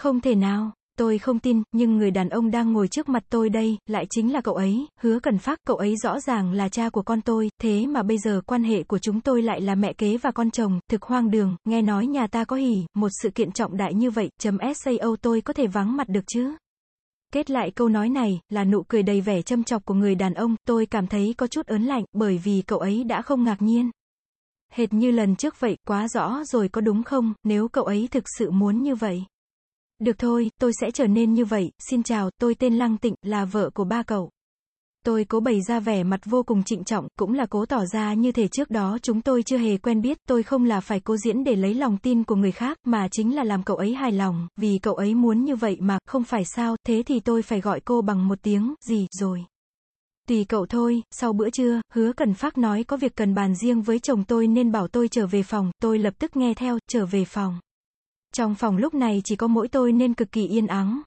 Không thể nào, tôi không tin, nhưng người đàn ông đang ngồi trước mặt tôi đây, lại chính là cậu ấy, hứa cần phát, cậu ấy rõ ràng là cha của con tôi, thế mà bây giờ quan hệ của chúng tôi lại là mẹ kế và con chồng, thực hoang đường, nghe nói nhà ta có hỉ, một sự kiện trọng đại như vậy, chấm SAO tôi có thể vắng mặt được chứ. Kết lại câu nói này, là nụ cười đầy vẻ châm chọc của người đàn ông, tôi cảm thấy có chút ớn lạnh, bởi vì cậu ấy đã không ngạc nhiên. Hệt như lần trước vậy, quá rõ rồi có đúng không, nếu cậu ấy thực sự muốn như vậy. Được thôi, tôi sẽ trở nên như vậy, xin chào, tôi tên Lăng Tịnh, là vợ của ba cậu. Tôi cố bày ra vẻ mặt vô cùng trịnh trọng, cũng là cố tỏ ra như thể trước đó chúng tôi chưa hề quen biết, tôi không là phải cố diễn để lấy lòng tin của người khác, mà chính là làm cậu ấy hài lòng, vì cậu ấy muốn như vậy mà, không phải sao, thế thì tôi phải gọi cô bằng một tiếng, gì, rồi. Tùy cậu thôi, sau bữa trưa, hứa cần phát nói có việc cần bàn riêng với chồng tôi nên bảo tôi trở về phòng, tôi lập tức nghe theo, trở về phòng. Trong phòng lúc này chỉ có mỗi tôi nên cực kỳ yên ắng.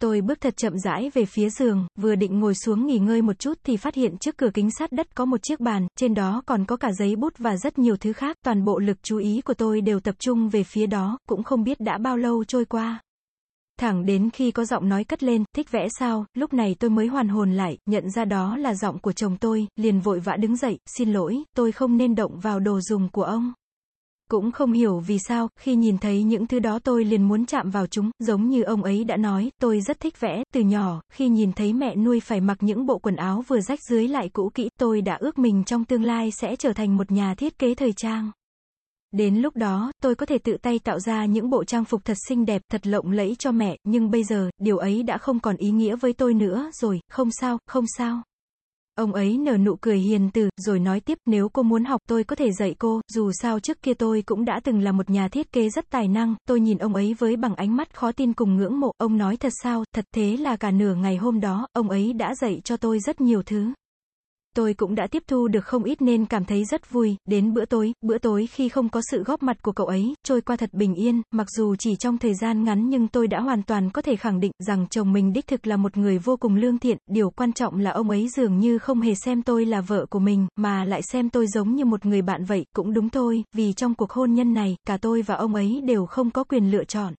Tôi bước thật chậm rãi về phía giường, vừa định ngồi xuống nghỉ ngơi một chút thì phát hiện trước cửa kính sát đất có một chiếc bàn, trên đó còn có cả giấy bút và rất nhiều thứ khác, toàn bộ lực chú ý của tôi đều tập trung về phía đó, cũng không biết đã bao lâu trôi qua. Thẳng đến khi có giọng nói cất lên, thích vẽ sao, lúc này tôi mới hoàn hồn lại, nhận ra đó là giọng của chồng tôi, liền vội vã đứng dậy, xin lỗi, tôi không nên động vào đồ dùng của ông. Cũng không hiểu vì sao, khi nhìn thấy những thứ đó tôi liền muốn chạm vào chúng, giống như ông ấy đã nói, tôi rất thích vẽ, từ nhỏ, khi nhìn thấy mẹ nuôi phải mặc những bộ quần áo vừa rách dưới lại cũ kỹ, tôi đã ước mình trong tương lai sẽ trở thành một nhà thiết kế thời trang. Đến lúc đó, tôi có thể tự tay tạo ra những bộ trang phục thật xinh đẹp, thật lộng lẫy cho mẹ, nhưng bây giờ, điều ấy đã không còn ý nghĩa với tôi nữa rồi, không sao, không sao. Ông ấy nở nụ cười hiền từ, rồi nói tiếp, nếu cô muốn học tôi có thể dạy cô, dù sao trước kia tôi cũng đã từng là một nhà thiết kế rất tài năng, tôi nhìn ông ấy với bằng ánh mắt khó tin cùng ngưỡng mộ, ông nói thật sao, thật thế là cả nửa ngày hôm đó, ông ấy đã dạy cho tôi rất nhiều thứ. Tôi cũng đã tiếp thu được không ít nên cảm thấy rất vui, đến bữa tối, bữa tối khi không có sự góp mặt của cậu ấy, trôi qua thật bình yên, mặc dù chỉ trong thời gian ngắn nhưng tôi đã hoàn toàn có thể khẳng định rằng chồng mình đích thực là một người vô cùng lương thiện, điều quan trọng là ông ấy dường như không hề xem tôi là vợ của mình, mà lại xem tôi giống như một người bạn vậy, cũng đúng thôi, vì trong cuộc hôn nhân này, cả tôi và ông ấy đều không có quyền lựa chọn.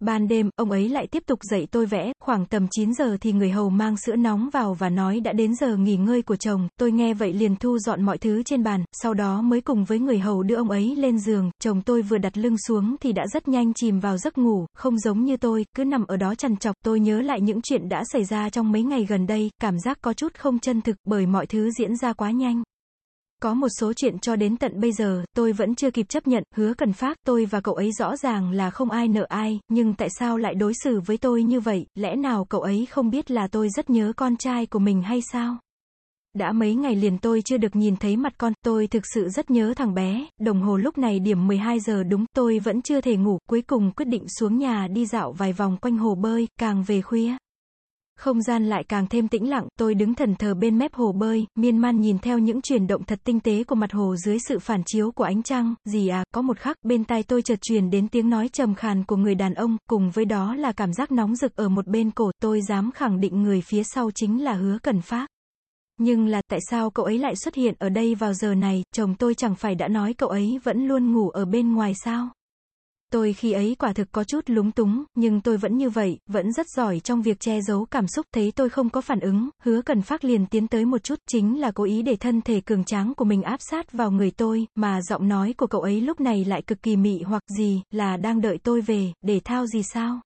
Ban đêm, ông ấy lại tiếp tục dạy tôi vẽ, khoảng tầm 9 giờ thì người hầu mang sữa nóng vào và nói đã đến giờ nghỉ ngơi của chồng, tôi nghe vậy liền thu dọn mọi thứ trên bàn, sau đó mới cùng với người hầu đưa ông ấy lên giường, chồng tôi vừa đặt lưng xuống thì đã rất nhanh chìm vào giấc ngủ, không giống như tôi, cứ nằm ở đó chằn chọc, tôi nhớ lại những chuyện đã xảy ra trong mấy ngày gần đây, cảm giác có chút không chân thực, bởi mọi thứ diễn ra quá nhanh. Có một số chuyện cho đến tận bây giờ, tôi vẫn chưa kịp chấp nhận, hứa cần phát, tôi và cậu ấy rõ ràng là không ai nợ ai, nhưng tại sao lại đối xử với tôi như vậy, lẽ nào cậu ấy không biết là tôi rất nhớ con trai của mình hay sao? Đã mấy ngày liền tôi chưa được nhìn thấy mặt con, tôi thực sự rất nhớ thằng bé, đồng hồ lúc này điểm 12 giờ đúng, tôi vẫn chưa thể ngủ, cuối cùng quyết định xuống nhà đi dạo vài vòng quanh hồ bơi, càng về khuya. Không gian lại càng thêm tĩnh lặng, tôi đứng thần thờ bên mép hồ bơi, miên man nhìn theo những chuyển động thật tinh tế của mặt hồ dưới sự phản chiếu của ánh trăng, gì à, có một khắc, bên tai tôi chợt truyền đến tiếng nói trầm khàn của người đàn ông, cùng với đó là cảm giác nóng rực ở một bên cổ, tôi dám khẳng định người phía sau chính là hứa cần phát. Nhưng là, tại sao cậu ấy lại xuất hiện ở đây vào giờ này, chồng tôi chẳng phải đã nói cậu ấy vẫn luôn ngủ ở bên ngoài sao? Tôi khi ấy quả thực có chút lúng túng, nhưng tôi vẫn như vậy, vẫn rất giỏi trong việc che giấu cảm xúc, thấy tôi không có phản ứng, hứa cần phát liền tiến tới một chút, chính là cố ý để thân thể cường tráng của mình áp sát vào người tôi, mà giọng nói của cậu ấy lúc này lại cực kỳ mị hoặc gì, là đang đợi tôi về, để thao gì sao?